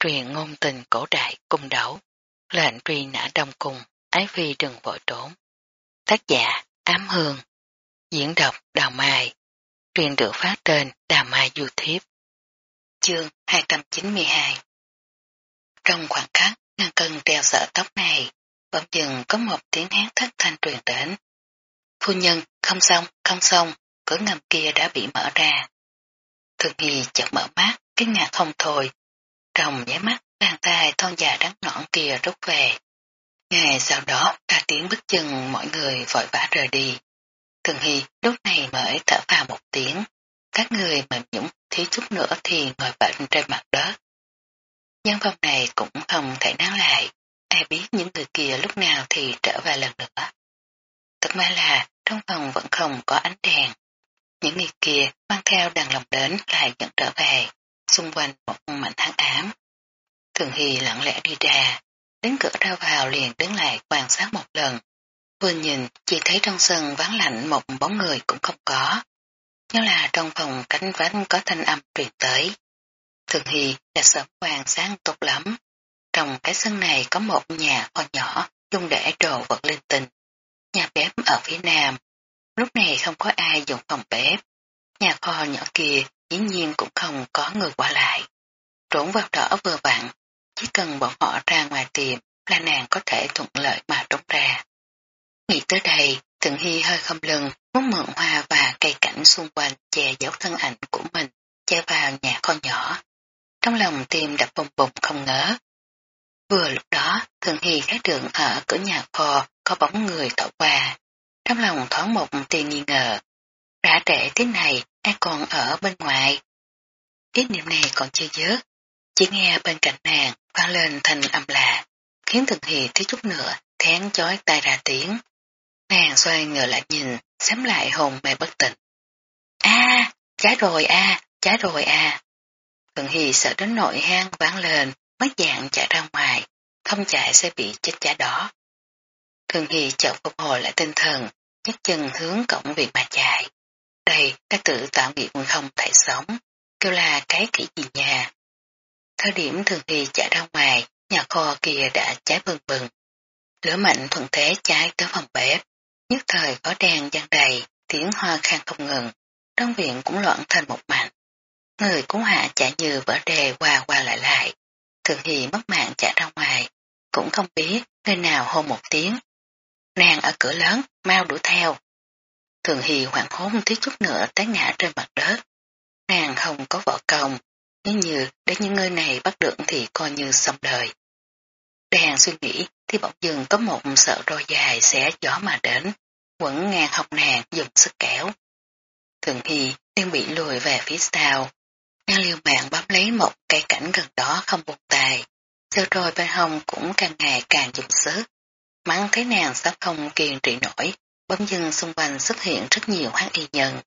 truyền ngôn tình cổ đại cung đấu, lệnh truy nã đông cung, ái phi đừng vội trốn. Tác giả Ám Hương, diễn đọc Đào Mai, truyền được phát trên Đào Mai YouTube. Chương 292 Trong khoảng khắc ngăn cân đeo sợ tóc này, bỗng dừng có một tiếng hát thất thanh truyền đến. Phu nhân, không xong, không xong, cửa ngầm kia đã bị mở ra. Thường Hy chợt mở mắt, kinh ngạc không thôi. Trong nháy mắt, bàn tay thon dài trắng nõn kia rút về. Ngày sau đó, ta tiếng bước chân mọi người vội vã rời đi. Thường Hy lúc này mới thở vào một tiếng. Các người mềm nhũng thiếu chút nữa thì ngồi bệnh trên mặt đất. Nhân vòng này cũng không thể nán lại. Ai biết những người kia lúc nào thì trở về lần nữa. Thật may là trong phòng vẫn không có ánh đèn. Những người kia mang theo đàn lòng đến lại dẫn trở về, xung quanh một mảnh tháng ám. Thường Hy lặng lẽ đi ra, đến cửa ra vào liền đứng lại quan sát một lần. Vừa nhìn chỉ thấy trong sân vắng lạnh một bóng người cũng không có. Nhớ là trong phòng cánh vánh có thanh âm truyền tới. Thường Hy đã sớm quan sát tốt lắm. Trong cái sân này có một nhà kho nhỏ dùng để đồ vật linh tinh. Nhà bếp ở phía nam. Lúc này không có ai dùng phòng bếp. Nhà kho nhỏ kia dĩ nhiên cũng không có người qua lại. Trốn vào đó vừa vặn, chỉ cần bọn họ ra ngoài tìm là nàng có thể thuận lợi mà trốn ra. Nghĩ tới đây, Thượng Hy hơi không lưng, muốn mượn hoa và cây cảnh xung quanh che giấu thân ảnh của mình, che vào nhà kho nhỏ. Trong lòng tim đập bùng bùng không ngỡ. Vừa lúc đó, Thượng Hy thấy đường ở cửa nhà kho có bóng người tỏ qua. Trong lòng thoáng một tia nghi ngờ. Đã trễ thế này, ai còn ở bên ngoài? Ý niệm này còn chưa dớt. Chỉ nghe bên cạnh nàng vang lên thành âm lạ, khiến thường hì thiếu chút nữa thén chói tay ra tiếng. Nàng xoay ngờ lại nhìn, xém lại hồn mê bất tỉnh. a à, trái rồi a à, trái rồi a à. Thượng hì sợ đến nội hang vang lên, mất dạng chạy ra ngoài, không chạy sẽ bị chết chả đó Thường hì chợt phục hồi lại tinh thần, nhấc chân hướng cổng viện mà chạy. Đây các tự tạo nghiệp không thể sống, kêu là cái kỹ gì nhà. Thời điểm Thường thì chạy ra ngoài, nhà kho kia đã cháy bừng bừng. Lửa mạnh thuận thế cháy tới phòng bếp, nhất thời có đèn gian đầy, tiếng hoa khang không ngừng, trong viện cũng loạn thành một mảnh. Người cứu hạ chạy như vỡ đề qua qua lại lại. Thường thì mất mạng chạy ra ngoài, cũng không biết nơi nào hôn một tiếng. Nàng ở cửa lớn, mau đuổi theo. Thường Hy hoảng hốt thiếu chút nữa té ngã trên mặt đất. Nàng không có vợ công, nếu như đến những nơi này bắt được thì coi như xong đời. Đang suy nghĩ thì bỗng dừng có một sợ roi dài xé gió mà đến, quẩn ngang học nàng dùng sức kéo. Thường Hy đang bị lùi về phía sau, Nàng liều mạng bám lấy một cây cảnh gần đó không buộc tài. Sau rồi bên hông cũng càng ngày càng dùng sức. Mắng thấy nàng sắp không kiên trị nổi, bấm dưng xung quanh xuất hiện rất nhiều hoang y nhân.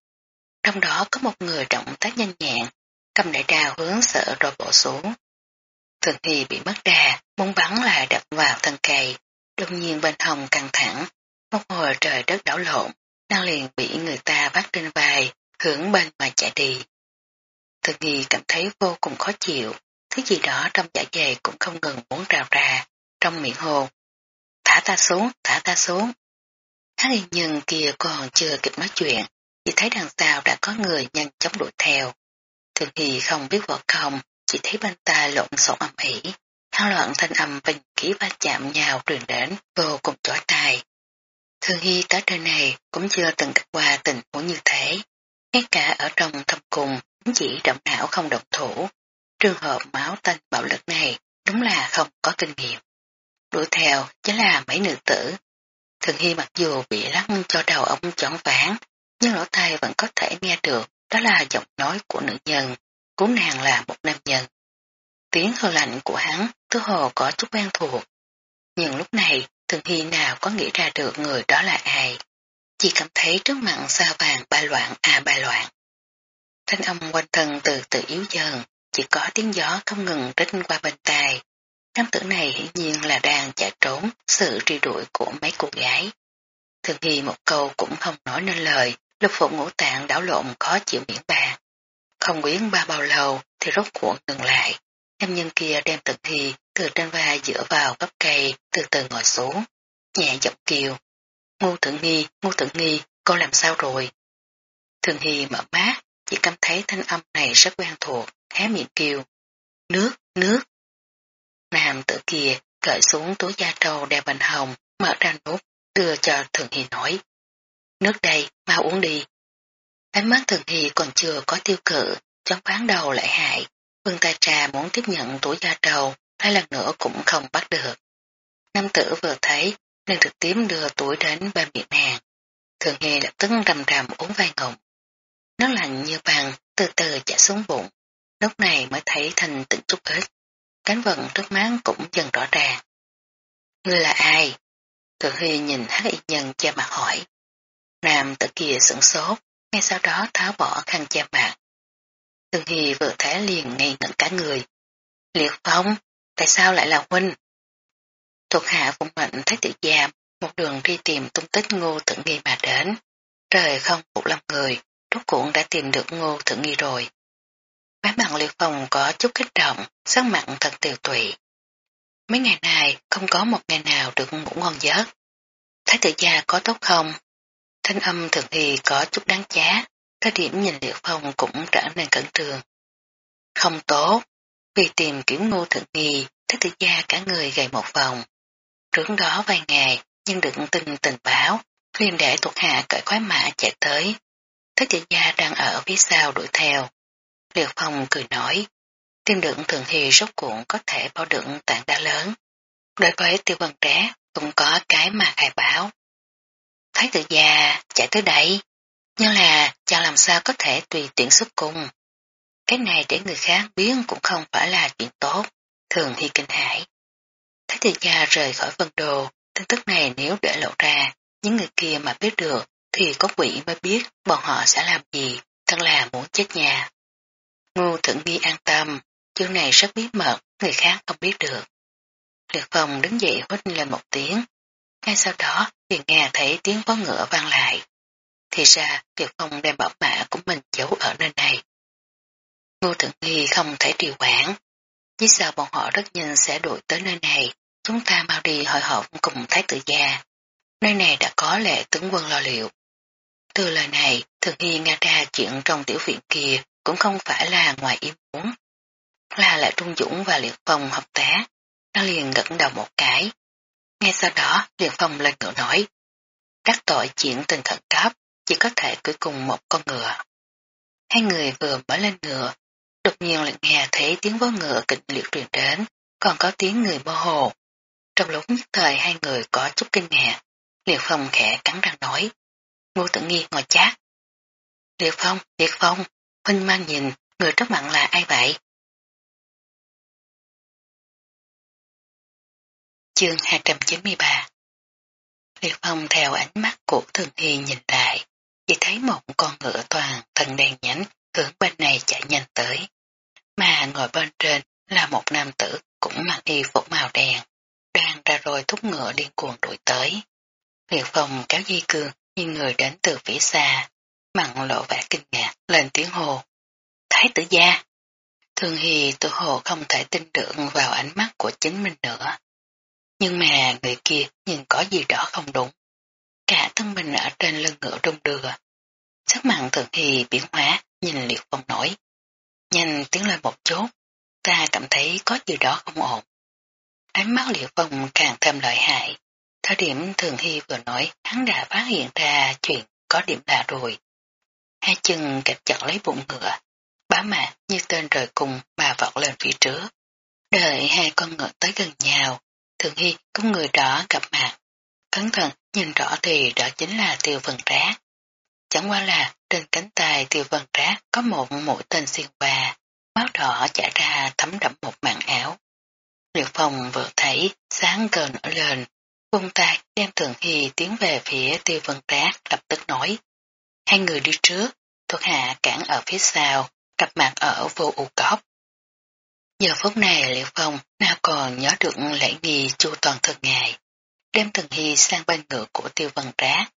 Trong đó có một người động tác nhanh nhẹn, cầm đại đào hướng sợ rồi bổ xuống. Thường Hy bị mất đà, muốn bắn là đập vào thân cây, đột nhiên bên hồng căng thẳng, một hồi trời đất đảo lộn, đang liền bị người ta bắt trên vai, hướng bên mà chạy đi. Thường Hy cảm thấy vô cùng khó chịu, thứ gì đó trong dạ dày cũng không ngừng muốn rào ra, trong miệng hồ. Thả ta xuống, thả ta xuống. Hai nhân kia còn chưa kịp nói chuyện, chỉ thấy đằng sau đã có người nhanh chóng đuổi theo. Thường nghi không biết võ công, chỉ thấy bên ta lộn xộn âm ỉ, thao loạn thanh âm bình khí va chạm nhau truyền đến, vô cùng chói tai. Thường Hy tới nơi này cũng chưa từng gặp qua tình huống như thế. Ngay cả ở trong thâm cùng chỉ động não không động thủ. Trường hợp máu tanh bạo lực này đúng là không có kinh nghiệm. Đuổi theo chính là mấy nữ tử. Thường Hy mặc dù bị lắc cho đầu ông chóng ván, nhưng lỗ tai vẫn có thể nghe được đó là giọng nói của nữ nhân, của nàng là một nam nhân. Tiếng hơi lạnh của hắn thứ hồ có chút quen thuộc. Nhưng lúc này Thường Hy nào có nghĩ ra được người đó là ai. Chỉ cảm thấy trước mặt xa vàng ba loạn à ba loạn. Thanh âm quanh thân từ từ yếu dần, chỉ có tiếng gió không ngừng rít qua bên tai. Nam tử này hiển nhiên là đang chạy trốn sự truy đuổi của mấy cô gái. Thường Hy một câu cũng không nói nên lời, lục phụ ngũ tạng đảo lộn khó chịu miễn bàn. Không quyến ba bao lâu thì rốt cuộc ngừng lại. nam nhân kia đem Thường Hy từ trên vai dựa vào gốc cây từ từ ngồi xuống, nhẹ giọng kêu. ngu Thượng Nghi, ngu Thượng Nghi, cô làm sao rồi? Thường Hy mở mắt, chỉ cảm thấy thanh âm này rất quen thuộc, hé miệng kêu. Nước, nước. Nam tử kia cởi xuống túi da trâu đeo bình hồng, mở ra nút, đưa cho Thường Hy nói. Nước đây, mau uống đi. Ánh mắt Thường Hy còn chưa có tiêu cự, chóng bán đầu lại hại. Vương tài trà muốn tiếp nhận túi da trâu, hai lần nữa cũng không bắt được. Nam tử vừa thấy, nên được tiếp đưa túi đến bên miệng nàng. Thường Hy lập tức rầm rầm uống vài ngụm. Nó lạnh như bằng, từ từ chảy xuống bụng. Lúc này mới thấy thành tịnh chút ít. Cánh vận trước mắt cũng dần rõ ràng. Ngươi là ai? Thường Hy nhìn hắc y nhân che mặt hỏi. Nam tử kia sửng sốt, ngay sau đó tháo bỏ khăn che mặt. Thường Hy vừa thấy liền ngay ngẩn cả người. Liệt phong, tại sao lại là huynh? Thuộc hạ phụng mệnh thấy tự giam, một đường đi tìm tung tích ngô thượng nghi mà đến. Trời không phụ lòng người, rốt cuộn đã tìm được ngô thượng nghi rồi. Bái mặn liệt phòng có chút kích động, sắc mặn thật tiều tụy. Mấy ngày này không có một ngày nào được ngủ ngon giấc. Thái tử gia có tốt không? Thanh âm thường thì có chút đáng giá, thời điểm nhìn liệt phong cũng trở nên cẩn trường. Không tốt, vì tìm kiếm ngô thượng nghi, thái tử gia cả người gầy một vòng. Trước đó vài ngày, nhưng được tin tình báo, liền để thuộc hạ cởi khói mã chạy tới. thái tử gia đang ở phía sau đuổi theo. Liệt phong cười nói, Tiêm đựng thường thì rốt cuộn có thể bao đựng tảng đá lớn. Đối với tiêu vân trẻ cũng có cái mà khai báo. Thái tử già chạy tới đây, nhưng là chàng làm sao có thể tùy tiện xuất cung. Cái này để người khác biết cũng không phải là chuyện tốt, thường hy kinh hãi. Thái tử gia rời khỏi vân đồ, tin tức này nếu để lộ ra, những người kia mà biết được thì có quỷ mới biết bọn họ sẽ làm gì, thật là muốn chết nhà. Ngô thượng nghi an tâm, chương này rất bí mật, người khác không biết được. Liệt phòng đứng dậy hít lên một tiếng. Ngay sau đó, liền nghe thấy tiếng vó ngựa vang lại. Thì ra, Liệt phong đem bảo mã của mình giấu ở nơi này. Ngô thượng nghi không thể trì quản. Vì sao bọn họ rất nhanh sẽ đuổi tới nơi này, chúng ta mau đi hội họp cùng thái tử gia. Nơi này đã có lệ tướng quân lo liệu. Từ lời này, Thượng Nghi nghe ra chuyện trong tiểu viện kia cũng không phải là ngoài ý muốn. Là lại Trung Dũng và Liệt Phong hợp tác, nó liền gật đầu một cái. Ngay sau đó, Liệt Phong lên ngựa nói, đắc tội chuyện tình khẩn cấp, chỉ có thể cưới cùng một con ngựa. Hai người vừa mới lên ngựa, đột nhiên lại nghe thấy tiếng vó ngựa kịch liệt truyền đến, còn có tiếng người mơ hồ. Trong lúc nhất thời hai người có chút kinh ngạc, Liệt Phong khẽ cắn răng nói, ngô tự nghi ngồi chát. Liệt Phong, Liệt Phong, Huynh mang nhìn, người trước mặt là ai vậy? Chương 293 Liệt Phong theo ánh mắt của Thường Hy nhìn lại, chỉ thấy một con ngựa toàn thân đen nhánh hướng bên này chạy nhanh tới. Mà ngồi bên trên là một nam tử cũng mặc y phục màu đen, đang ra rồi thúc ngựa điên cuồng đuổi tới. Liệt Phong kéo dây cương nhìn người đến từ phía xa, mặn lộ vẻ kinh ngạc, lên tiếng hồ. Thái tử gia! Thường Hì tự hồ không thể tin được vào ánh mắt của chính mình nữa. Nhưng mà người kia nhìn có gì đó không đúng. Cả thân mình ở trên lưng ngựa rung đưa. Sắc mặn Thường Hì biến hóa, nhìn liệu phong nổi. Nhanh tiếng lên một chút, ta cảm thấy có gì đó không ổn. Ánh mắt liệu phong càng thêm lợi hại. Thời điểm Thường Hy vừa nói, hắn đã phát hiện ra chuyện có điểm lạ rồi hai chân kẹp chặt lấy bụng ngựa, bá mạc như tên rời cùng mà vọt lên phía trước. Đợi hai con ngựa tới gần nhau, thường hy có người đó gặp mặt. Cẩn thận nhìn rõ thì đó chính là tiêu vần rác. Chẳng qua là trên cánh tay tiêu vần rác có một mũi tên xuyên qua, máu đỏ chảy ra thấm đẫm một màn áo. Liệt phòng vừa thấy sáng cờ nổi lên, vung tay đem thường hy tiến về phía tiêu vân rác lập tức nói Hai người đi trước, thuộc hạ cản ở phía sau, cặp mặt ở vô u cốc. Giờ phút này Liệu Phong nào còn nhớ được lễ nghi chu toàn thực ngày, đem từng Hy sang bên ngựa của tiêu văn trác.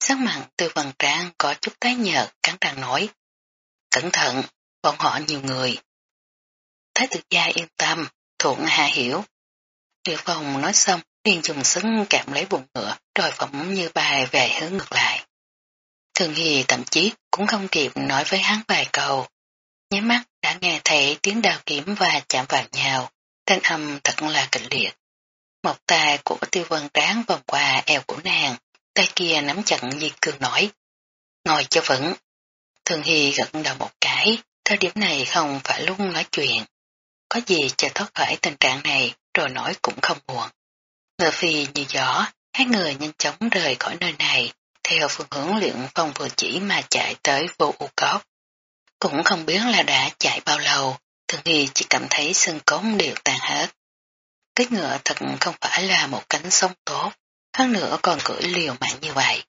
Sắc mặt tiêu văn trác có chút tái nhợt cắn răng nói. Cẩn thận, bọn họ nhiều người. thái tử gia yên tâm, thuận hạ hiểu. Liệu Phong nói xong, liền dùng sức cạm lấy bụng ngựa, rồi phẩm như bài về hướng ngược lại. Thường Hì thậm chí cũng không kịp nói với hắn vài câu. Nháy mắt đã nghe thấy tiếng đào kiếm và chạm vào nhau, thanh âm thật là kịch liệt. Một tay của tiêu vân tráng vòng qua eo của nàng, tay kia nắm chặt di cương nổi. Ngồi cho vững. Thường Hy gật đầu một cái, thời điểm này không phải lúc nói chuyện. Có gì chờ thoát khỏi tình trạng này rồi nói cũng không muộn. Ngờ phi như gió, hai người nhanh chóng rời khỏi nơi này, theo phương hướng luyện phong vừa chỉ mà chạy tới vô u cốc. Cũng không biết là đã chạy bao lâu, thường Hy chỉ cảm thấy xương cống đều tan hết. Cái ngựa thật không phải là một cánh sông tốt, hơn nữa còn cưỡi liều mạng như vậy.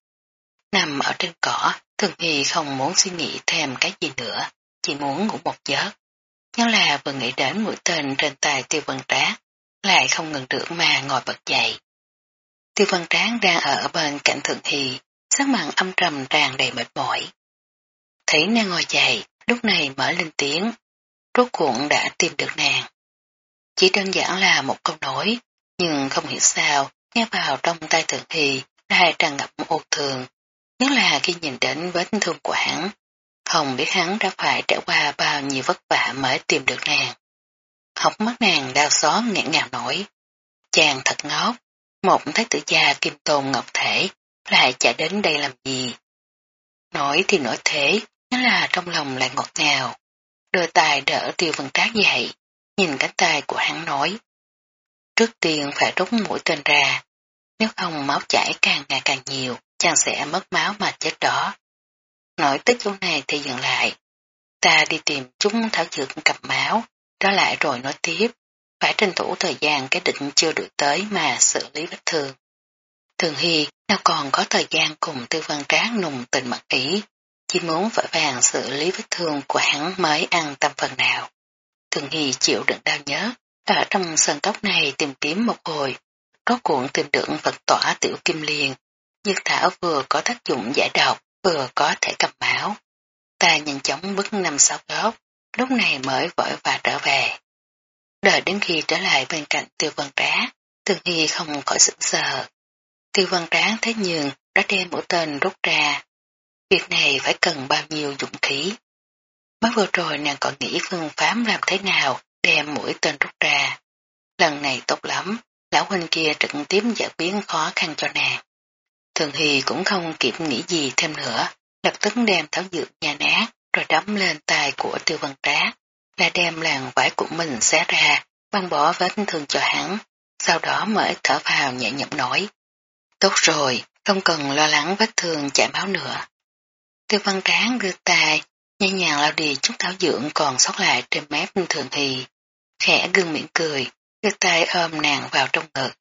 Nằm ở trên cỏ, thường Hy không muốn suy nghĩ thêm cái gì nữa, chỉ muốn ngủ một giấc. Nhưng là vừa nghĩ đến mũi tên trên tay tiêu vân trác, lại không ngừng được mà ngồi bật dậy. Tiêu văn tráng đang ở bên cạnh thượng hy, sắc mặn âm trầm tràn đầy mệt mỏi. Thấy nàng ngồi dậy, lúc này mở lên tiếng, rốt cuộn đã tìm được nàng. Chỉ đơn giản là một câu nói, nhưng không hiểu sao, nghe vào trong tay thượng thì lại tràn ngập ô thường, nhất là khi nhìn đến vết thương của hắn. Không biết hắn đã phải trải qua bao nhiêu vất vả mới tìm được nàng. Học mắt nàng đau xót nghẹn ngào nổi. Chàng thật ngốc, một thái tử gia kim tôn ngọc thể lại chạy đến đây làm gì? Nói thì nói thế, nhưng là trong lòng lại ngọt ngào. Đưa tay đỡ tiêu vân trác dậy, nhìn cánh tay của hắn nói. Trước tiên phải rút mũi tên ra, nếu không máu chảy càng ngày càng nhiều, chàng sẽ mất máu mà chết đó. Nói tới chỗ này thì dừng lại. Ta đi tìm chúng thảo dược cặp máu, trở lại rồi nói tiếp, phải tranh thủ thời gian cái định chưa được tới mà xử lý vết thương. Thường Hy nào còn có thời gian cùng tư văn tráng nùng tình mật ý, chỉ muốn vội vàng xử lý vết thương của hắn mới ăn tâm phần nào. Thường Hy chịu đựng đau nhớ, ở trong sân cốc này tìm kiếm một hồi, có cuộn tìm được vật tỏa tiểu kim liền, dược thảo vừa có tác dụng giải độc, vừa có thể cầm máu. Ta nhanh chóng bước năm sáu góc, lúc này mới vội và trở về. Đợi đến khi trở lại bên cạnh tiêu vân trá, Thường Hy không khỏi sững sờ. Tiêu văn tráng thấy nhường đã đem mũi tên rút ra. Việc này phải cần bao nhiêu dụng khí. Mới vừa rồi nàng còn nghĩ phương pháp làm thế nào đem mũi tên rút ra. Lần này tốt lắm, lão huynh kia trực tiếp giải biến khó khăn cho nàng. Thường Hy cũng không kịp nghĩ gì thêm nữa, lập tức đem tháo dược nhà nát, rồi đấm lên tay của tiêu văn tráng, là đem làng vải của mình xé ra, băng bỏ vết thương cho hắn, sau đó mới thở vào nhẹ nhõm nói. Tốt rồi, không cần lo lắng vết thương chảy máu nữa. Tiêu văn tráng đưa tay, nhẹ nhàng lao đi chút thảo dưỡng còn sót lại trên mép thường thì, khẽ gương miệng cười, đưa tay ôm nàng vào trong ngực.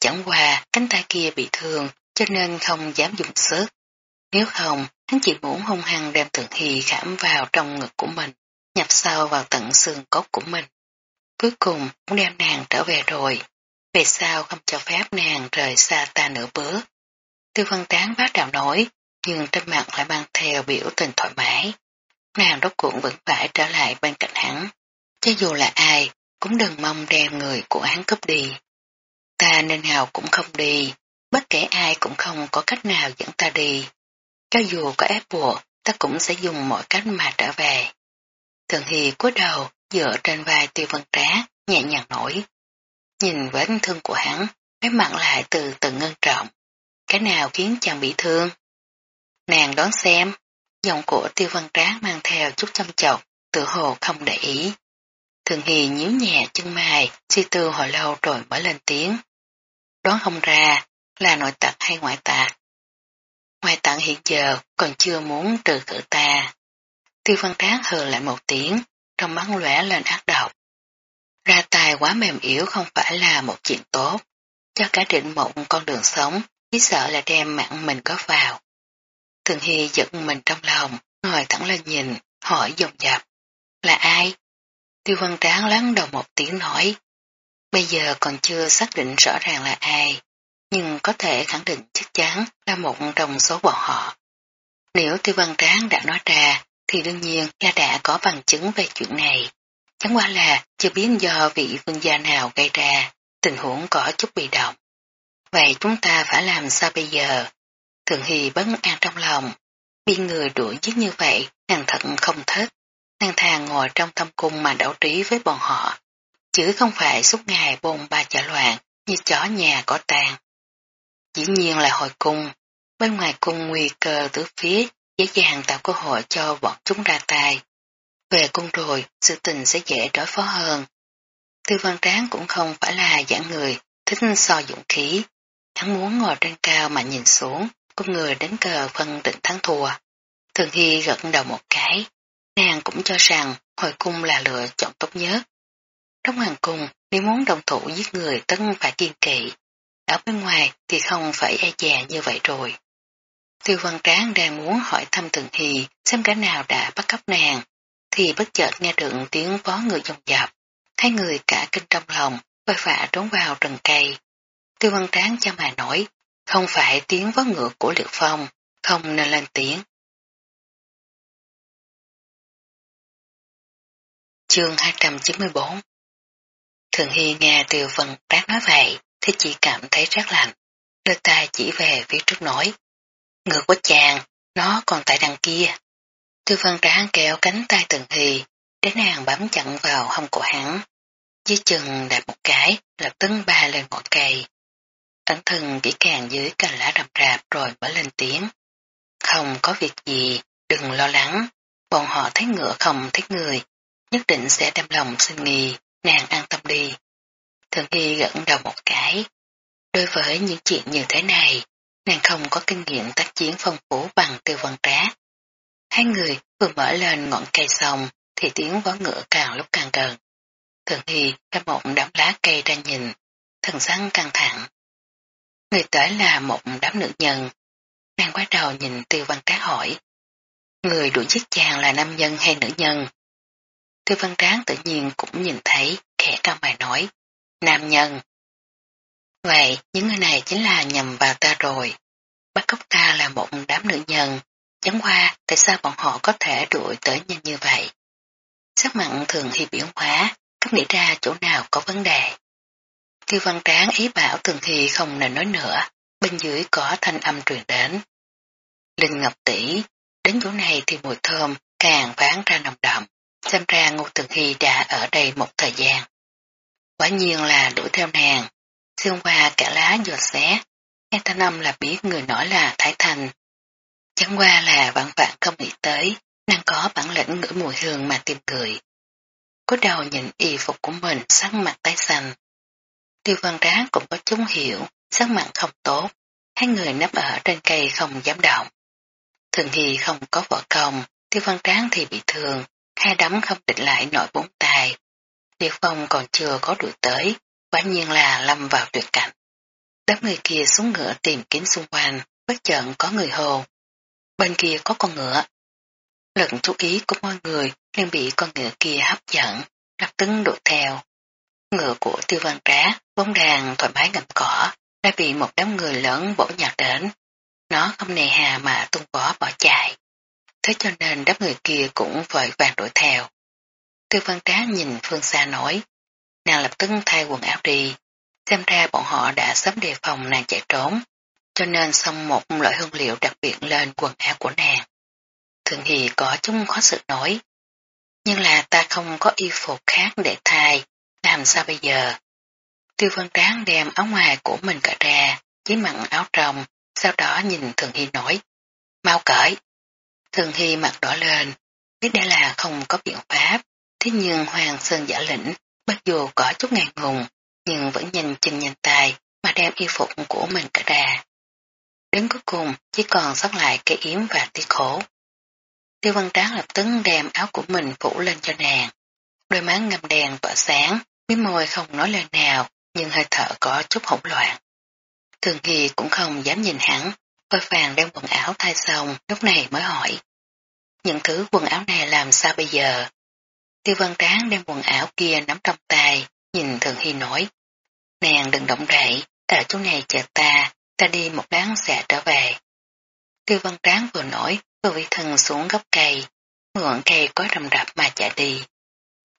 Chẳng qua, cánh tay kia bị thương, cho nên không dám dùng sức. Nếu không, hắn chỉ muốn hung hăng đem Thượng thì khảm vào trong ngực của mình, nhập sâu vào tận xương cốt của mình. Cuối cùng, cũng đem nàng trở về rồi. Vì sao không cho phép nàng rời xa ta nửa bước. Tiêu văn tán bác đạo nổi, nhưng trên mặt lại mang theo biểu tình thoải mái. Nàng rốt cuộn vẫn phải trở lại bên cạnh hắn. Cho dù là ai, cũng đừng mong đem người của hắn cướp đi. Ta nên nào cũng không đi, bất kể ai cũng không có cách nào dẫn ta đi. Cho dù có ép buộc, ta cũng sẽ dùng mọi cách mà trở về. Thường Hy cúi đầu, dựa trên vai tiêu văn trá, nhẹ nhàng nổi. Nhìn vết thương của hắn, cái mặt lại từ từ ngân trọng. Cái nào khiến chàng bị thương? Nàng đón xem, giọng của tiêu văn trá mang theo chút chăm chọc, tự hồ không để ý. Thường Hì nhíu nhẹ chân mày, suy tư hồi lâu rồi mới lên tiếng. Đoán không ra, là nội tật hay ngoại tật? Ngoại tật hiện giờ còn chưa muốn trừ cử ta. Tiêu văn tráng hờ lại một tiếng, trong mắt lóe lên ác độc. Ra tài quá mềm yếu không phải là một chuyện tốt, cho cả định mộng con đường sống, chỉ sợ là đem mạng mình có vào. Thường Hy giật mình trong lòng, ngồi thẳng lên nhìn, hỏi dồn dập. Là ai? Tiêu văn tráng lắng đầu một tiếng nói. Bây giờ còn chưa xác định rõ ràng là ai, nhưng có thể khẳng định chắc chắn là một trong số bọn họ. Nếu tiêu văn tráng đã nói ra, thì đương nhiên là đã có bằng chứng về chuyện này. Chẳng qua là chưa biết do vị vương gia nào gây ra, tình huống có chút bị động. Vậy chúng ta phải làm sao bây giờ? Thường Hy bất an trong lòng. Bị người đuổi giết như vậy, nàng thận không thích. Nàng thà ngồi trong thâm cung mà đấu trí với bọn họ. Chứ không phải suốt ngày bồn ba chả loạn như chó nhà có tàn. Dĩ nhiên là hồi cung. Bên ngoài cung nguy cơ tứ phía dễ dàng tạo cơ hội cho bọn chúng ra tay. Về cung rồi, sự tình sẽ dễ đối phó hơn. Tư văn tráng cũng không phải là dạng người thích so dụng khí. Hắn muốn ngồi trên cao mà nhìn xuống, con người đến cờ phân định thắng thua. Thường Hy gật đầu một cái, nàng cũng cho rằng hồi cung là lựa chọn tốt nhất. Trong hoàng cung, nếu muốn đồng thủ giết người tất phải kiên kỵ. Ở bên ngoài thì không phải e dè như vậy rồi. Tiêu văn tráng đang muốn hỏi thăm Thường Hy xem cái nào đã bắt cóc nàng, thì bất chợt nghe được tiếng vó người dòng dập. Hai người cả kinh trong lòng, vội vã trốn vào rừng cây. Tiêu văn tráng cho mà nói, không phải tiếng vó ngựa của liệt phong, không nên lên tiếng. Chương 294 Thường Hy nghe Tiêu văn tráng nói vậy, thì chỉ cảm thấy rất lạnh, đưa tay chỉ về phía trước nói. Ngựa của chàng, nó còn tại đằng kia. Tư văn tráng kéo cánh tay từng thì, đến nàng bám chặn vào hông của hắn. Dưới chừng đạp một cái, lập tức ba lên ngọn cây. Ẩn thân kỹ càng dưới cành lá rậm rạp rồi mới lên tiếng. Không có việc gì, đừng lo lắng. Bọn họ thấy ngựa không thấy người, nhất định sẽ đem lòng xin nghi, nàng an tâm đi. Thường Hy gật đầu một cái. Đối với những chuyện như thế này, nàng không có kinh nghiệm tác chiến phong phú bằng tiêu văn trá. Hai người vừa mở lên ngọn cây xong thì tiếng vó ngựa càng lúc càng gần. Thường Hy ra một đám lá cây ra nhìn, thần sắc căng thẳng. Người tới là một đám nữ nhân. Nàng quay đầu nhìn tiêu văn trác hỏi. Người đuổi giết chàng là nam nhân hay nữ nhân? Tiêu văn tráng tự nhiên cũng nhìn thấy, khẽ cao mày nói. Nam nhân. Vậy, những người này chính là nhầm vào ta rồi. Bắt cóc ta là một đám nữ nhân. Chẳng qua, tại sao bọn họ có thể đuổi tới nhanh như vậy? Sắc mặn thường hy biến hóa, cấp nghĩ ra chỗ nào có vấn đề. Tiêu văn tráng ý bảo thường Hy không nên nói nữa, bên dưới có thanh âm truyền đến. Linh Ngọc tỷ đến chỗ này thì mùi thơm càng ván ra nồng đậm, xem ra Ngô Thường Hy đã ở đây một thời gian. Quả nhiên là đuổi theo nàng, xuyên qua cả lá giọt xé, nghe thanh âm là biết người nói là Thái Thành. Chẳng qua là vạn vạn không nghĩ tới, nàng có bản lĩnh ngửi mùi hương mà tìm người. Cố đầu nhìn y phục của mình sắc mặt tái xanh. Tiêu văn rá cũng có chúng hiểu, sắc mặt không tốt, hai người nấp ở trên cây không dám động. Thường Hy không có vợ công, tiêu văn tráng thì bị thương, hai đấm không địch lại nổi bốn tài. Điệp phong còn chưa có đuổi tới, quả nhiên là lâm vào tuyệt cảnh. Đám người kia xuống ngựa tìm kiếm xung quanh, bất chợn có người hồ. Bên kia có con ngựa. Lực chú ý của mọi người liền bị con ngựa kia hấp dẫn, lập tức đuổi theo. Ngựa của tiêu văn trá, bóng đàn thoải mái ngầm cỏ, đã bị một đám người lớn bổ nhặt đến. Nó không nề hà mà tung bó bỏ chạy. Thế cho nên đám người kia cũng vội vàng đuổi theo. Tiêu văn trá nhìn phương xa nói, nàng lập tức thay quần áo đi, xem ra bọn họ đã sớm đề phòng nàng chạy trốn, cho nên xong một loại hương liệu đặc biệt lên quần áo của nàng. Thường thì có chúng khó sự nói, nhưng là ta không có y phục khác để thay, làm sao bây giờ? Tiêu văn tráng đem áo ngoài của mình cởi ra, chỉ mặn áo trong, sau đó nhìn Thường Hy nói, mau cởi. Thường Hy mặt đỏ lên, biết đây là không có biện pháp, thế nhưng Hoàng Sơn giả lĩnh, mặc dù có chút ngàn ngùng, nhưng vẫn nhanh chân nhanh tay mà đem y phục của mình cởi ra. Đến cuối cùng chỉ còn sót lại cái yếm và tí khổ. Tiêu văn tráng lập tức đem áo của mình phủ lên cho nàng. Đôi má ngầm đèn tỏa sáng, mí môi không nói lời nào, nhưng hơi thở có chút hỗn loạn. Thường Hy cũng không dám nhìn hắn, vội vàng đem quần áo thay xong, lúc này mới hỏi. Những thứ quần áo này làm sao bây giờ? Tiêu văn tráng đem quần áo kia nắm trong tay, nhìn Thường Hy nói. Nàng đừng động đậy, tại chỗ này chờ ta, ta đi một đáng sẽ trở về. Tiêu văn tráng vừa nổi, vừa vị thần xuống gốc cây, ngọn cây có rầm rạp mà chạy đi.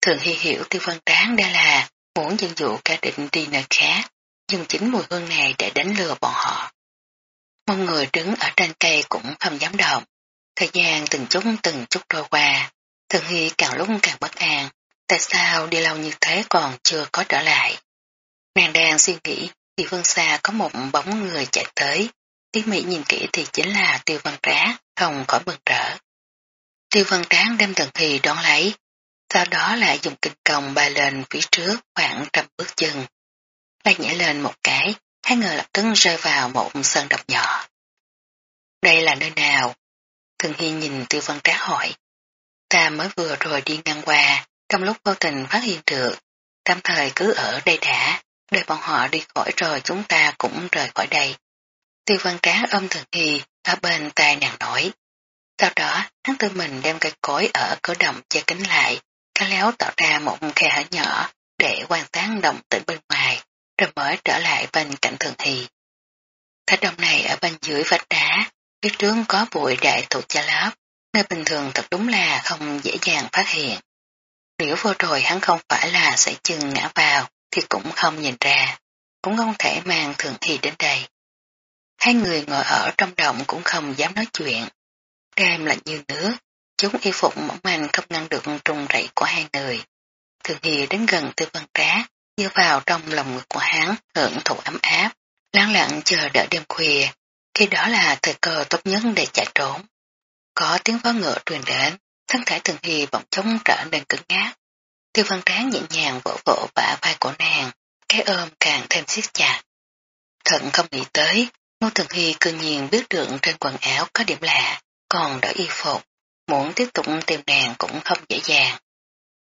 Thường hy hiểu tiêu văn tráng đã là muốn dân dụ ca định đi nơi khác, dùng chính mùi hương này để đánh lừa bọn họ. Một người đứng ở trên cây cũng không dám động. Thời gian từng chút từng chút trôi qua, Thường Hy càng lúc càng bất an, tại sao đi lâu như thế còn chưa có trở lại. Nàng đang suy nghĩ thì phương xa có một bóng người chạy tới, Tiết Mỹ nhìn kỹ thì chính là tiêu văn trá, không khỏi bừng trở. Tiêu văn tráng đem Tần Thì đón lấy, sau đó lại dùng kinh công bay lên phía trước khoảng trăm bước chân. Bay nhảy lên một cái, hai người lập tức rơi vào một sân độc nhỏ. Đây là nơi nào? Thường Hy nhìn Tiêu Văn Trác hỏi. Ta mới vừa rồi đi ngang qua, trong lúc vô tình phát hiện được, tạm thời cứ ở đây đã, để bọn họ đi khỏi rồi chúng ta cũng rời khỏi đây. Tiêu Văn trá ôm Thường thì ở bên tai nàng nói. Sau đó, hắn tự mình đem cây cối ở cửa động che kính lại, cá léo tạo ra một khe hở nhỏ để quan sát động tĩnh bên ngoài, rồi mới trở lại bên cạnh Thường thì. Thạch động này ở bên dưới vách đá, phía trước có bụi đại thụ cha lớp, nơi bình thường thật đúng là không dễ dàng phát hiện. Nếu vô rồi hắn không phải là sẽ chừng ngã vào thì cũng không nhìn ra, cũng không thể mang thường thì đến đây. Hai người ngồi ở trong động cũng không dám nói chuyện. Đêm lạnh như nước, chúng y phục mỏng manh không ngăn được trùng rẫy của hai người. Thường hy đến gần tư văn trá, đưa vào trong lòng ngực của hắn hưởng thụ ấm áp, lắng lặng chờ đợi đêm khuya, khi đó là thời cơ tốt nhất để chạy trốn. Có tiếng vó ngựa truyền đến, thân thể thường hy bỗng chống trở nên cứng ngát. Tiêu văn tráng nhẹ nhàng vỗ vỗ bả vai của nàng, cái ôm càng thêm siết chặt. Thận không nghĩ tới, Ngô Thường Hy cư nhiên biết được trên quần áo có điểm lạ, còn đỡ y phục, muốn tiếp tục tìm nàng cũng không dễ dàng.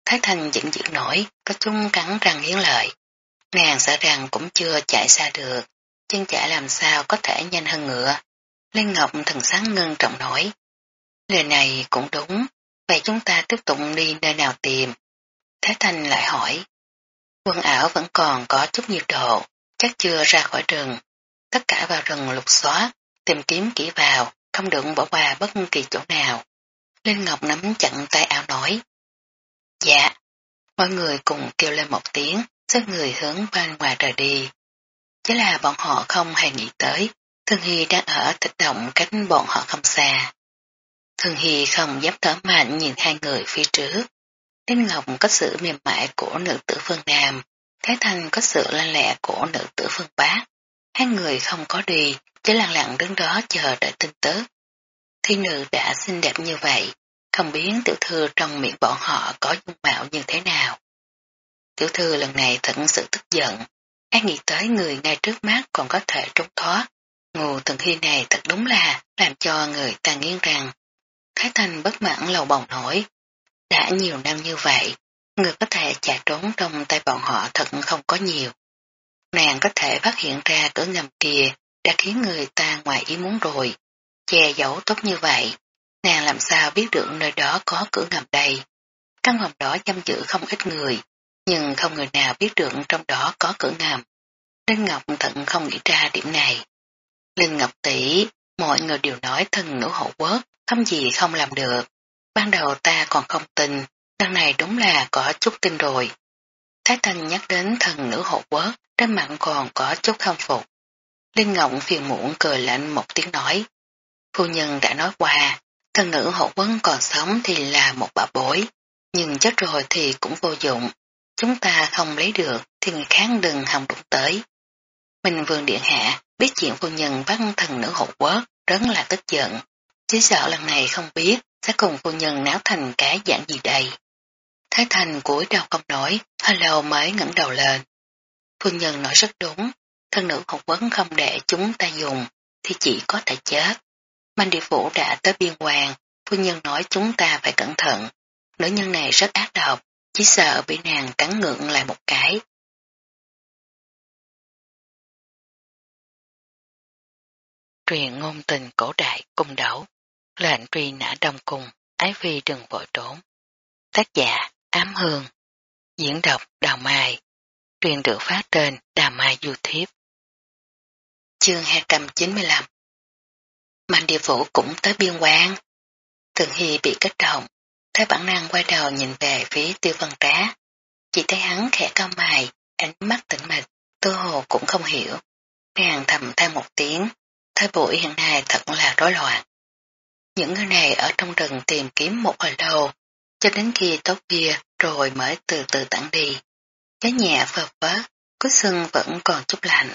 Thái Thanh vẫn dữ nổi, có chung cắn răng hiến lợi. Nàng sợ rằng cũng chưa chạy xa được, chân chạy làm sao có thể nhanh hơn ngựa. Liên Ngọc thần sáng ngưng trọng nổi. Lời này cũng đúng, vậy chúng ta tiếp tục đi nơi nào tìm. Thái Thanh lại hỏi. Quân ảo vẫn còn có chút nhiệt độ, chắc chưa ra khỏi rừng. Tất cả vào rừng lục xóa, tìm kiếm kỹ vào, không được bỏ qua bất kỳ chỗ nào. Linh Ngọc nắm chặn tay ảo nói. Dạ. Mọi người cùng kêu lên một tiếng, xếp người hướng bên ngoài rời đi. Chỉ là bọn họ không hề nghĩ tới, Thương Hy đang ở thịt động cách bọn họ không xa. Thường Hy không dám thở mạnh nhìn hai người phía trước. Đinh Ngọc có sự mềm mại của nữ tử phương Nam, Thái Thanh có sự lanh lẹ của nữ tử phương Bắc. Hai người không có đi, chỉ lặng lặng đứng đó chờ đợi tin tức. Thi nữ đã xinh đẹp như vậy, không biết tiểu thư trong miệng bọn họ có dung mạo như thế nào. Tiểu thư lần này thật sự tức giận, ai nghĩ tới người ngay trước mắt còn có thể trốn thoát. Ngù thần hy này thật đúng là làm cho người ta nghiêng rằng. Thái Thanh bất mãn lầu bồng nổi. Đã nhiều năm như vậy, người có thể chạy trốn trong tay bọn họ thật không có nhiều. Nàng có thể phát hiện ra cửa ngầm kia đã khiến người ta ngoài ý muốn rồi. Che giấu tốt như vậy, nàng làm sao biết được nơi đó có cửa ngầm đây. Căn phòng đó chăm giữ không ít người, nhưng không người nào biết được trong đó có cửa ngầm. Linh Ngọc thận không nghĩ ra điểm này. Linh Ngọc tỷ, mọi người đều nói thân nữ hộ quốc, không gì không làm được. Ban đầu ta còn không tin, lần này đúng là có chút tin rồi. Thái Thanh nhắc đến thần nữ hộ quốc, trên mặt còn có chút không phục. Linh Ngọc phiền muộn cười lạnh một tiếng nói. Phu nhân đã nói qua, thần nữ hộ quốc còn sống thì là một bà bối, nhưng chết rồi thì cũng vô dụng. Chúng ta không lấy được thì người khác đừng hòng đụng tới. Mình vương điện hạ biết chuyện phu nhân bắt thần nữ hộ quốc rất là tức giận. Chỉ sợ lần này không biết sẽ cùng phu nhân náo thành cái dạng gì đây. Thái thành cúi đầu không nói, hơi lâu mới ngẩng đầu lên. Phu nhân nói rất đúng, thân nữ học vấn không để chúng ta dùng, thì chỉ có thể chết. Manh địa phủ đã tới biên hoàng, phu nhân nói chúng ta phải cẩn thận. Nữ nhân này rất ác độc, chỉ sợ bị nàng cắn ngượng lại một cái. Truyền ngôn tình cổ đại cung đấu, lệnh truy nã đông cung, ái phi đừng vội trốn. Tác giả Ám Hương, diễn đọc Đào Mai, truyền được phát trên Đào Mai YouTube. Chương 295 Mạnh địa phủ cũng tới biên quan. Thường Hy bị kích động, thấy bản năng quay đầu nhìn về phía tiêu văn trá. Chỉ thấy hắn khẽ cao mày, ánh mắt tỉnh mịch, tư hồ cũng không hiểu. Nàng thầm than một tiếng, thái buổi hiện nay thật là rối loạn. Những người này ở trong rừng tìm kiếm một hồi lâu, cho đến khi tốt kia rồi mới từ từ tản đi. Cái nhẹ phờ phớt, cốt sưng vẫn còn chút lạnh.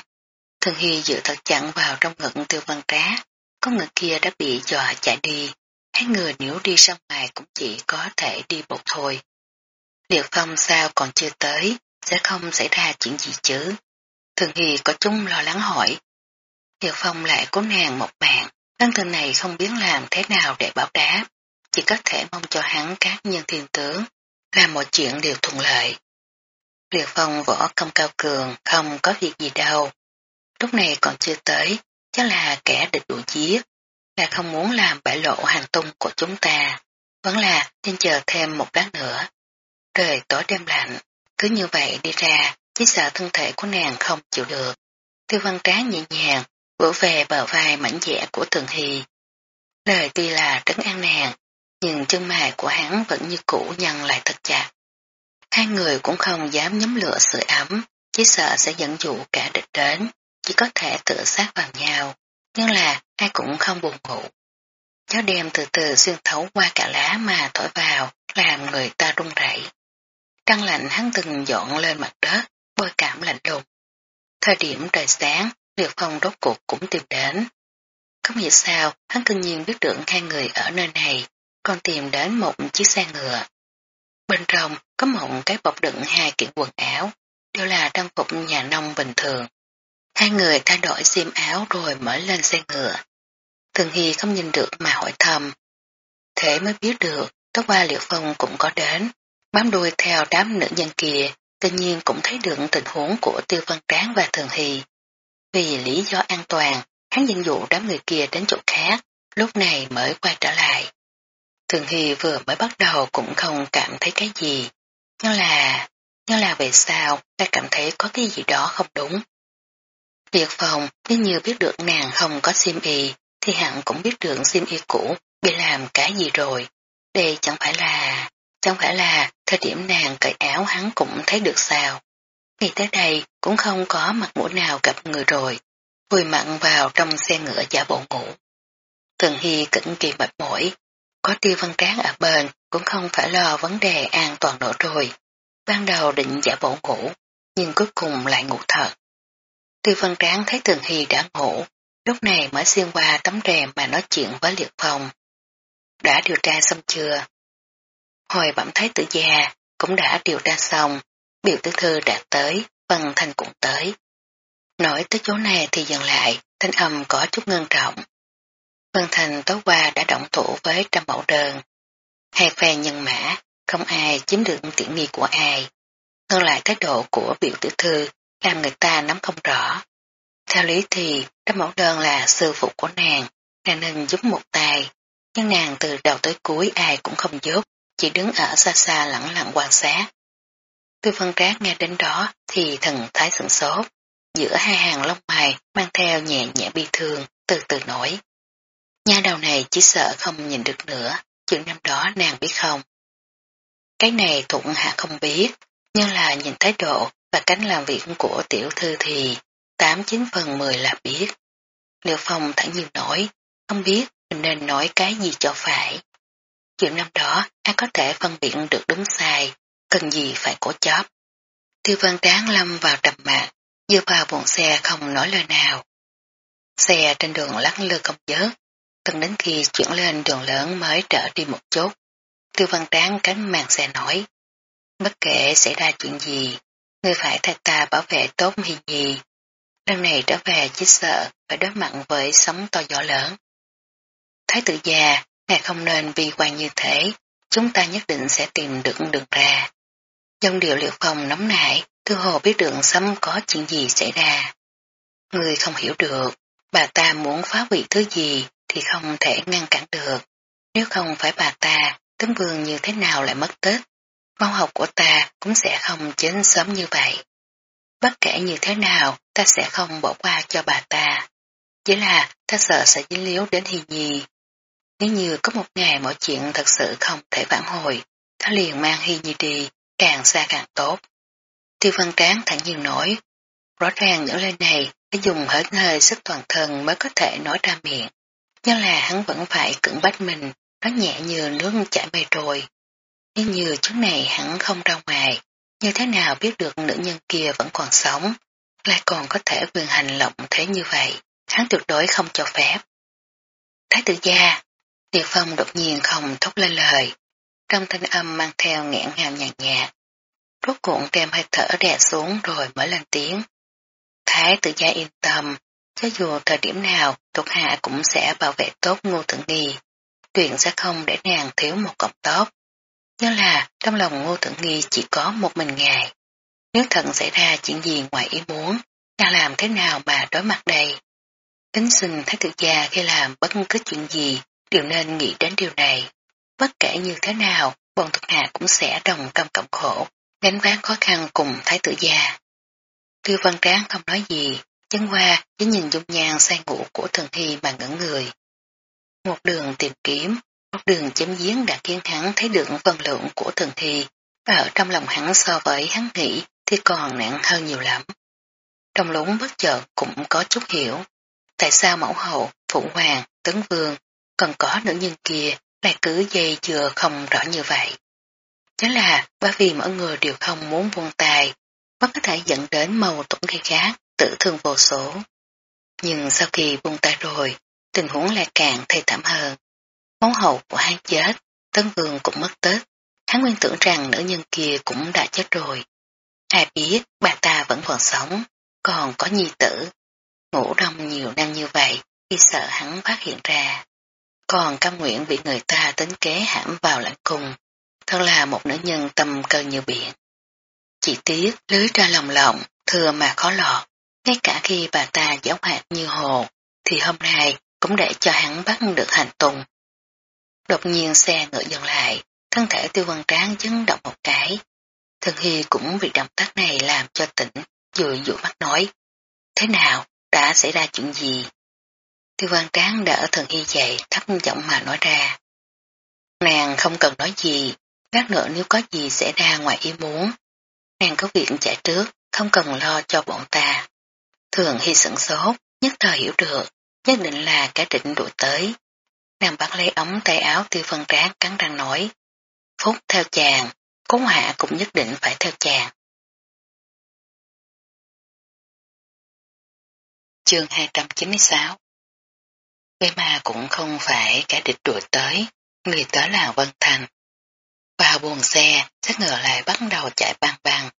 Thường Hy dự thật chặn vào trong ngực tiêu văn trá, có người kia đã bị dọa chạy đi. Hai người nếu đi ra ngoài cũng chỉ có thể đi bộ thôi. liệu phong sao còn chưa tới, sẽ không xảy ra chuyện gì chứ. Thường Hy có chung lo lắng hỏi. liệu phong lại cố nàng một bạn, Tăng thần này không biết làm thế nào để báo đáp, chỉ có thể mong cho hắn các nhân thiên tướng, làm mọi chuyện đều thuận lợi. Liệt phong võ công cao cường, không có việc gì đâu. Lúc này còn chưa tới, chắc là kẻ địch đủ giết, là không muốn làm bại lộ hành tung của chúng ta. Vẫn là nên chờ thêm một lát nữa. Trời tối đêm lạnh, cứ như vậy đi ra, chỉ sợ thân thể của nàng không chịu được. Tiêu văn trá nhẹ nhàng, vỗ về bờ vai mảnh dẻ của Thường Hy. Lời tuy là trấn an nàng, nhưng chân mày của hắn vẫn như cũ nhăn lại thật chặt. Hai người cũng không dám nhóm lửa sưởi ấm, chỉ sợ sẽ dẫn dụ cả địch đến, chỉ có thể tự sát vào nhau, nhưng là ai cũng không buồn ngủ. Gió đêm từ từ xuyên thấu qua cả lá mà thổi vào, làm người ta run rẩy. Trăng lạnh hắn từng dọn lên mặt đất, bôi cảm lạnh lùng. Thời điểm trời sáng, Liệt Phong đốt cuộc cũng tìm đến. Không hiểu sao, hắn cưng nhiên biết được hai người ở nơi này, còn tìm đến một chiếc xe ngựa. Bên trong có một cái bọc đựng hai kiện quần áo, đều là trang phục nhà nông bình thường. Hai người thay đổi xiêm áo rồi mở lên xe ngựa. Thường Hy không nhìn được mà hỏi thầm. Thế mới biết được, tối Ba Liệt Phong cũng có đến, bám đuôi theo đám nữ nhân kia, tự nhiên cũng thấy được tình huống của Tiêu Văn Tráng và Thường Hy. Vì lý do an toàn, hắn dẫn dụ đám người kia đến chỗ khác, lúc này mới quay trở lại. Thường Hy vừa mới bắt đầu cũng không cảm thấy cái gì, nhưng là, nhưng là về sao ta cảm thấy có cái gì đó không đúng. Liệt phòng nếu như biết được nàng không có sim y, thì hẳn cũng biết được sim y cũ bị làm cái gì rồi. Đây chẳng phải là, chẳng phải là thời điểm nàng cởi áo hắn cũng thấy được sao ngày tới đây cũng không có mặt mũi nào gặp người rồi, vùi mặn vào trong xe ngựa giả bộ ngủ. Thường Hy cực kỳ mệt mỏi, có tiêu văn tráng ở bên cũng không phải lo vấn đề an toàn nữa rồi. Ban đầu định giả bộ ngủ, nhưng cuối cùng lại ngủ thật. Tiêu văn tráng thấy Thường Hy đã ngủ, lúc này mới xuyên qua tấm rèm mà nói chuyện với Liệt Phong. Đã điều tra xong chưa? Hồi bẩm thấy tử gia cũng đã điều tra xong, biểu tư thư đã tới, Vân Thành cũng tới. Nói tới chỗ này thì dừng lại, thanh âm có chút ngân trọng. Vân Thành tối qua đã động thủ với trăm mẫu đơn. Hai phe nhân mã, không ai chiếm được tiện nghi của ai. Hơn lại thái độ của biểu tử thư làm người ta nắm không rõ. Theo lý thì trăm mẫu đơn là sư phụ của nàng, nàng nên giúp một tay. Nhưng nàng từ đầu tới cuối ai cũng không giúp, chỉ đứng ở xa xa lặng lặng quan sát. Tư phân trác nghe đến đó thì thần thái sửng sốt, giữa hai hàng lông mày mang theo nhẹ nhẹ bi thương, từ từ nổi. Nha đầu này chỉ sợ không nhìn được nữa, chuyện năm đó nàng biết không. Cái này thuận hạ không biết, nhưng là nhìn thái độ và cánh làm việc của tiểu thư thì 89 phần 10 là biết. Liệu phong thẳng nhiên nổi, không biết mình nên nói cái gì cho phải. Chuyện năm đó ai có thể phân biệt được đúng sai, cần gì phải cố chóp. Tiêu văn tráng lâm vào trầm mạc, dưa vào buồn xe không nói lời nào. Xe trên đường lắc lư không dớt, tận đến khi chuyển lên đường lớn mới trở đi một chút. Tiêu văn tráng cánh màn xe nói, bất kể xảy ra chuyện gì, ngươi phải thay ta bảo vệ tốt hiền gì. Lần này trở về chỉ sợ phải đối mặt với sóng to gió lớn. Thái tử già, ngài không nên vi quan như thế, chúng ta nhất định sẽ tìm được đường ra. Dòng điều liệu phòng nóng nảy, thư hồ biết đường xâm có chuyện gì xảy ra. Người không hiểu được, bà ta muốn phá hủy thứ gì thì không thể ngăn cản được. Nếu không phải bà ta, tấm vương như thế nào lại mất tích, mong học của ta cũng sẽ không chết sớm như vậy. Bất kể như thế nào, ta sẽ không bỏ qua cho bà ta. Chỉ là ta sợ sẽ dính líu đến Hi Nhi. nếu như có một ngày mọi chuyện thật sự không thể vãn liền mang hi Nhi đi, càng xa càng tốt. Tiêu văn tráng thẳng nhiên nói, rõ ràng những lời này phải dùng hết hơi sức toàn thân mới có thể nói ra miệng. Nhưng là hắn vẫn phải cưỡng bách mình, nó nhẹ như nước chảy mây trôi. Nếu như trước này hắn không ra ngoài, như thế nào biết được nữ nhân kia vẫn còn sống, lại còn có thể quyền hành lộng thế như vậy, hắn tuyệt đối không cho phép. Thái tử gia, Tiêu Phong đột nhiên không thốt lên lời, trong thanh âm mang theo nghẹn ngào nhàn nhạt. Rốt cuộn đem hơi thở đè xuống rồi mới lên tiếng. Thái tự gia yên tâm, cho dù thời điểm nào thuộc hạ cũng sẽ bảo vệ tốt ngô thượng nghi, tuyện sẽ không để nàng thiếu một cọng tóc. Nhớ là trong lòng ngô thượng nghi chỉ có một mình ngài. Nếu thần xảy ra chuyện gì ngoài ý muốn, nàng làm thế nào mà đối mặt đây? Kính xin thái tự gia khi làm bất cứ chuyện gì đều nên nghĩ đến điều này. Bất kể như thế nào, bọn thuộc hạ cũng sẽ đồng tâm cộng khổ, gánh ván khó khăn cùng thái tử gia. Tiêu văn tráng không nói gì, chân qua chỉ nhìn dung nhan say ngủ của thần thi mà ngẩn người. Một đường tìm kiếm, một đường chém giếng đã khiến hắn thấy được vân lượng của thần thi, ở trong lòng hắn so với hắn nghĩ thì còn nặng hơn nhiều lắm. Trong lúng bất chợt cũng có chút hiểu, tại sao mẫu hậu, phụ hoàng, tấn vương, còn có nữ nhân kia lại cứ dây chừa không rõ như vậy. Chính là bởi vì mọi người đều không muốn buông tay, mới có thể dẫn đến mâu thuẫn gây gác, tự thương vô số. Nhưng sau khi buông tay rồi, tình huống lại càng thê thảm hơn. Máu hậu của hắn chết, Tân Vương cũng mất tết. Hắn nguyên tưởng rằng nữ nhân kia cũng đã chết rồi. Ai biết bà ta vẫn còn sống, còn có nhi tử. Ngủ đông nhiều năm như vậy, khi sợ hắn phát hiện ra. Còn cam nguyện bị người ta tính kế hãm vào lãnh cung. Thật là một nữ nhân tâm cơ như biển. Chỉ tiếc lưới ra lòng lộng, thừa mà khó lọt. Ngay cả khi bà ta giáo hoạt như hồ, thì hôm nay cũng để cho hắn bắt được hành tùng. Đột nhiên xe ngựa dừng lại, thân thể tiêu văn tráng chấn động một cái. Thần Hy cũng bị động tác này làm cho tỉnh, vừa dụ mắt nói. Thế nào, đã xảy ra chuyện gì? Tiêu văn tráng đỡ thần Hy dậy, thấp giọng mà nói ra. Nàng không cần nói gì, lát nữa nếu có gì xảy ra ngoài ý muốn. Nàng có việc chạy trước, không cần lo cho bọn ta. Thường Hy sửng sốt, nhất thời hiểu được, nhất định là cả định đuổi tới. Nàng bắt lấy ống tay áo tiêu phân tráng cắn răng nói. Phúc theo chàng, cố hạ cũng nhất định phải theo chàng. Chương 296 Vậy mà cũng không phải cả địch đuổi tới, người tới là Vân Thành. Vào buồn xe, xe ngựa lại bắt đầu chạy băng băng.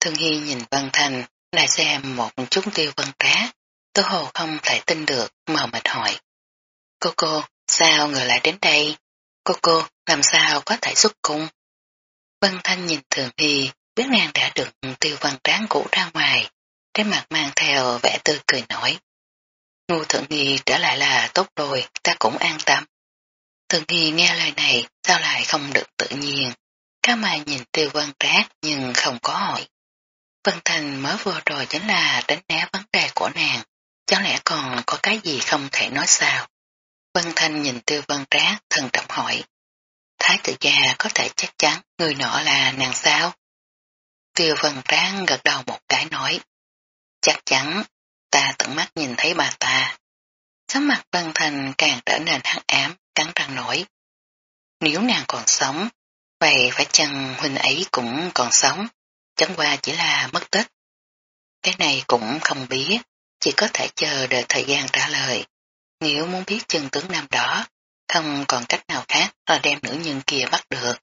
Thương Hy nhìn Vân Thành, lại xem một chút tiêu vân trá, Tô hồ không thể tin được, mờ mệt hỏi. Cô cô, sao người lại đến đây? Cô cô, làm sao có thể xuất cung? Vân Thanh nhìn Thường Hy, biết nàng đã được tiêu văn tráng cũ ra ngoài, trên mặt mang theo vẻ tươi cười nổi. Ngu Thượng Nghi trở lại là tốt rồi, ta cũng an tâm. thượng Nghi nghe lời này, sao lại không được tự nhiên? Các mà nhìn tiêu văn trác nhưng không có hỏi. Vân Thành mới vừa rồi chính là đánh né vấn đề của nàng, chẳng lẽ còn có cái gì không thể nói sao? Vân Thanh nhìn Tiêu Vân Trác thần trọng hỏi. Thái tử gia có thể chắc chắn người nọ là nàng sao? Tiêu Vân Trác gật đầu một cái nói. Chắc chắn, ta tận mắt nhìn thấy bà ta. Sắc mặt Vân Thành càng trở nên hắc ám, cắn răng nổi. Nếu nàng còn sống, vậy phải chăng huynh ấy cũng còn sống? chẳng qua chỉ là mất tích. Cái này cũng không biết, chỉ có thể chờ đợi thời gian trả lời. Nếu muốn biết chân tướng nam đó, không còn cách nào khác là đem nữ nhân kia bắt được.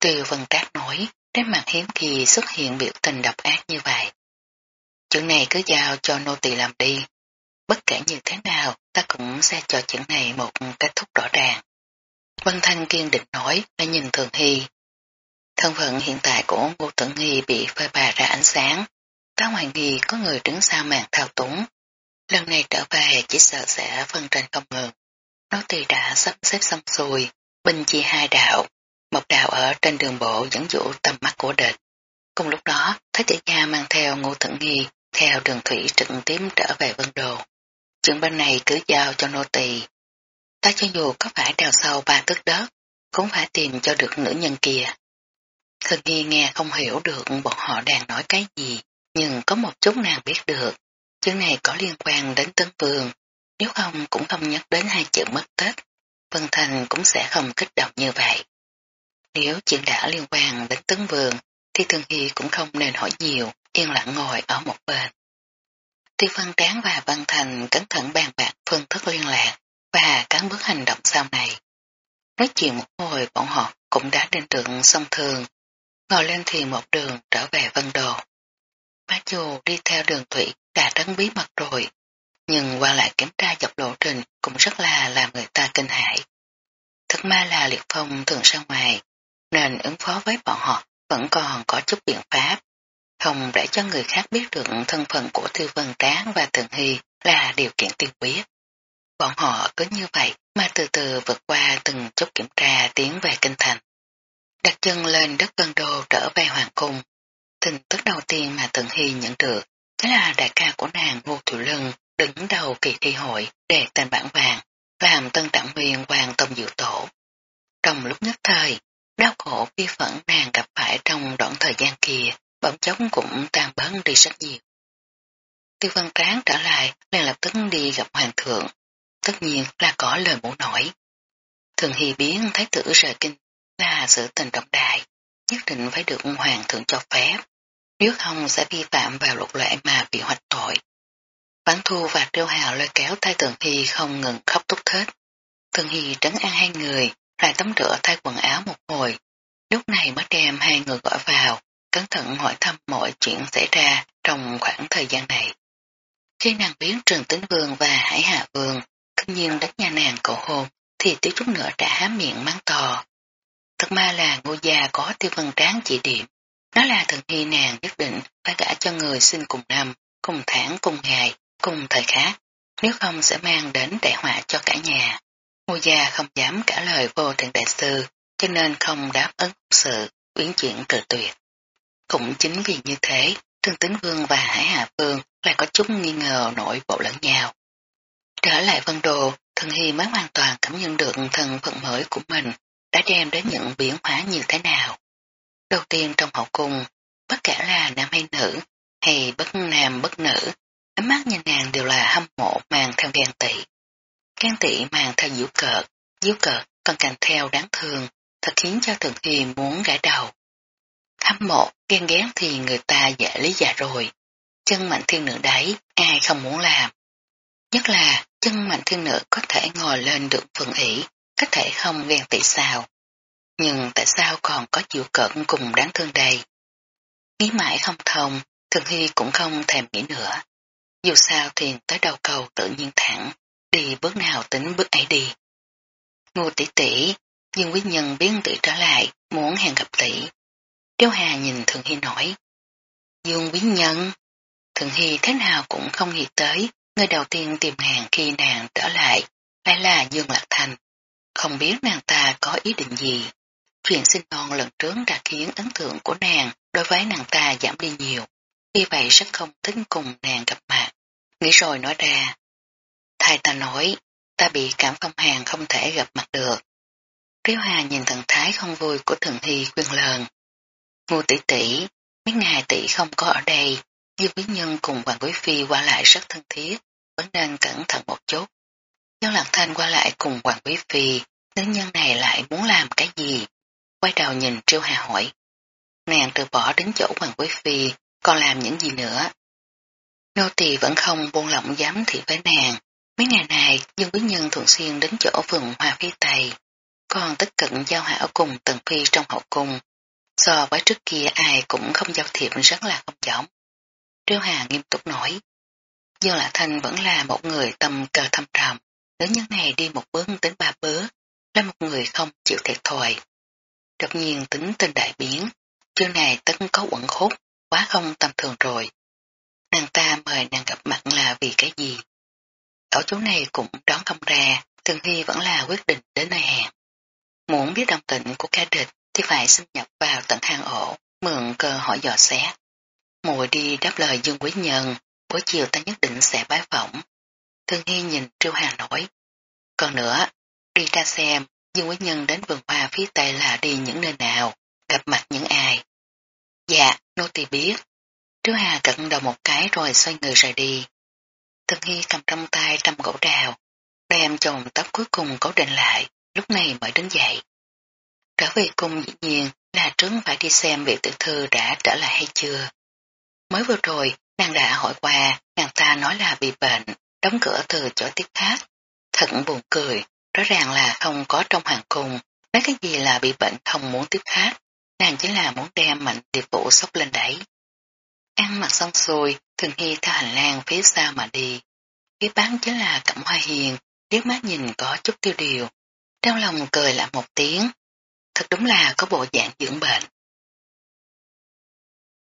Từ vân trác nổi, đến mặt hiếm kỳ xuất hiện biểu tình độc ác như vậy. Chuyện này cứ giao cho nô tỳ làm đi. Bất kể như thế nào, ta cũng sẽ cho chuyện này một kết thúc rõ ràng. Vân Thanh kiên định nói, đã nhìn Thường Hy, Thân phận hiện tại của Ngô Tử Nghi bị phơi bày ra ánh sáng. Ta hoài nghi có người đứng sau màn thao túng. Lần này trở về chỉ sợ sẽ phân tranh không ngừng. Nó thì đã sắp xếp xong xuôi, binh chia hai đạo. Một đạo ở trên đường bộ dẫn dụ tầm mắt của địch. Cùng lúc đó, Thái tử gia mang theo Ngô Thượng Nghi theo đường thủy trực tiếp trở về Vân Đồ. Chuyện bên này cứ giao cho nô tỳ. ta cho dù có phải đào sâu ba thước đất, cũng phải tìm cho được nữ nhân kia. Thường nghi nghe không hiểu được bọn họ đang nói cái gì, nhưng có một chút nàng biết được. chuyện này có liên quan đến Tấn Vương, nếu không cũng không nhắc đến hai chữ mất tích. Vân Thành cũng sẽ không kích động như vậy. Nếu chuyện đã liên quan đến Tấn Vương, thì Thường Hy cũng không nên hỏi nhiều, yên lặng ngồi ở một bên. Tiêu Văn Tráng và Văn Thành cẩn thận bàn bạc phương thức liên lạc và cán bước hành động sau này. Nói chuyện một hồi bọn họ cũng đã đến đường sông Thường, ngồi lên thì một đường trở về Vân Đồ. Bác dù đi theo đường thủy đã rất bí mật rồi, nhưng qua lại kiểm tra dọc lộ trình cũng rất là làm người ta kinh hãi. Thật ma là liệt phong thường ra ngoài, nên ứng phó với bọn họ vẫn còn có chút biện pháp, không để cho người khác biết được thân phận của Thư Vân Tráng và Thường Hy là điều kiện tiên quyết. Bọn họ cứ như vậy mà từ từ vượt qua từng chút kiểm tra tiến về kinh thành. Đặt chân lên đất Vân Đô trở về Hoàng Cung. Tin tức đầu tiên mà Thường Hy nhận được chính là đại ca của nàng Ngô Thủy Lân đứng đầu kỳ thi hội để tên bản vàng, làm tân trạng viên hoàng tông dự tổ. Trong lúc nhất thời, đau khổ bi phẫn nàng gặp phải trong đoạn thời gian kia, bỗng chóng cũng tan bấn đi rất nhiều. Tiêu văn tráng trở lại liền lập tức đi gặp hoàng thượng, tất nhiên là có lời muốn nổi. Thường hy biến thái tử rời kinh là sự tình trọng đại, nhất định phải được hoàng thượng cho phép, nếu không sẽ vi phạm vào luật lệ mà bị hoạch tội. Bán thu và triêu hào lôi kéo tay Thường Hy không ngừng khóc thúc thích. Thường Hy trấn an hai người, lại tắm rửa thay quần áo một hồi. Lúc này mới đem hai người gọi vào, cẩn thận hỏi thăm mọi chuyện xảy ra trong khoảng thời gian này. Khi nàng biến Trường Tính Vương và Hải Hà Vương, tất nhiên đánh nhà nàng cầu hôn, thì tiêu chút nữa đã há miệng mắng to. Thật ma là ngô gia có tiêu vân tráng chỉ điểm. Nó là thần hy nàng nhất định phải gả cho người sinh cùng năm, cùng tháng, cùng ngày, cùng thời khác, nếu không sẽ mang đến đại họa cho cả nhà. Ngô gia không dám trả lời vô thượng đại sư, cho nên không đáp ứng sự, uyển chuyển từ tuyệt. Cũng chính vì như thế, Trương Tính Vương và Hải Hà Vương lại có chút nghi ngờ nội bộ lẫn nhau. Trở lại Vân Đồ, Thần Hy mới hoàn toàn cảm nhận được thần phận mới của mình đã đem đến những biến hóa như thế nào. Đầu tiên trong hậu cung, bất kể là nam hay nữ, hay bất nam bất nữ, ánh mắt nhìn nàng đều là hâm mộ mang theo ghen tị. Ghen tị mang theo diễu cợt, diễu cợt còn càng theo đáng thương, thật khiến cho Thường Hy muốn gãi đầu. Hâm mộ, ghen ghét thì người ta dễ lý giải rồi. Chân mạnh thiên nữ đấy, ai không muốn làm. Nhất là chân mạnh thiên nữ có thể ngồi lên được phần ỷ, có thể không ghen tị sao. Nhưng tại sao còn có chịu cận cùng đáng thương đây? Nghĩ mãi không thông, Thường Hy cũng không thèm nghĩ nữa. Dù sao thì tới đầu cầu tự nhiên thẳng, đi bước nào tính bước ấy đi. Ngô tỷ tỷ, nhưng quý nhân biến tỷ trở lại, muốn hẹn gặp tỷ. Tiêu Hà nhìn Thường Hy nói. Dương quý nhân, Thường Hy thế nào cũng không nghĩ tới, người đầu tiên tìm nàng khi nàng trở lại, lại là Dương Lạc Thành. Không biết nàng ta có ý định gì. Chuyện sinh non lần trước đã khiến ấn tượng của nàng đối với nàng ta giảm đi nhiều. Vì vậy rất không thích cùng nàng gặp mặt. Nghĩ rồi nói ra. Thầy ta nói, ta bị cảm phong hàng không thể gặp mặt được. Tiêu Hà nhìn thần thái không vui của Thượng hy quyên lờn. Ngô tỷ tỷ, mấy ngày tỷ không có ở đây, Dương Quý Nhân cùng Hoàng Quý Phi qua lại rất thân thiết, vẫn nên cẩn thận một chút. Dương Lạc Thanh qua lại cùng Hoàng Quý Phi, nữ nhân này lại muốn làm cái gì? Quay đầu nhìn Triêu Hà hỏi. Nàng từ bỏ đến chỗ Hoàng Quý Phi, còn làm những gì nữa? Nô tỳ vẫn không buông lỏng dám thị với nàng. Mấy ngày này, Dương Quý Nhân thường xuyên đến chỗ vườn hoa phía Tây, còn tích cận giao hảo cùng tần phi trong hậu cung. So với trước kia ai cũng không giao thiệp rất là không giống. Triêu Hà nghiêm túc nói. Dương Lạ Thanh vẫn là một người tâm cơ thâm trầm, nữ nhân này đi một bước tính ba bước, là một người không chịu thiệt thòi. Đột nhiên tính tình đại biến, chương này tất có quẩn khúc, quá không tầm thường rồi. Nàng ta mời nàng gặp mặt là vì cái gì? Ở chỗ này cũng đón không ra, Thường Hy vẫn là quyết định đến nơi hẹn. Muốn biết đồng tịnh của ca địch thì phải xâm nhập vào tận hang ổ, mượn cơ hội dò xét. Mùi đi đáp lời Dương Quý Nhân, buổi chiều ta nhất định sẽ bái phỏng. Thương Hy nhìn Triêu Hà nói. Còn nữa, đi ra xem Dương Quý Nhân đến vườn hoa phía tây là đi những nơi nào, gặp mặt những ai. Dạ, nô tỳ biết. Triêu Hà cận đầu một cái rồi xoay người rời đi. Thương Hy cầm trong tay trăm gỗ đào, đem chồng tóc cuối cùng cố định lại, lúc này mới đứng dậy. Trở về cung dĩ nhiên là trứng phải đi xem việc tiểu thư đã trở lại hay chưa. Mới vừa rồi, nàng đã hỏi qua, nàng ta nói là bị bệnh, đóng cửa từ chỗ tiếp khác. Thật buồn cười, rõ ràng là không có trong hoàng cung, nói cái gì là bị bệnh không muốn tiếp khác, nàng chỉ là muốn đem mạnh điệp vụ sốc lên đẩy. Ăn mặc xong xuôi, thường hy theo hành lang phía sau mà đi. Phía bán chính là cẩm hoa hiền, liếc mắt nhìn có chút tiêu điều. Trong lòng cười lại một tiếng. Thật đúng là có bộ dạng dưỡng bệnh.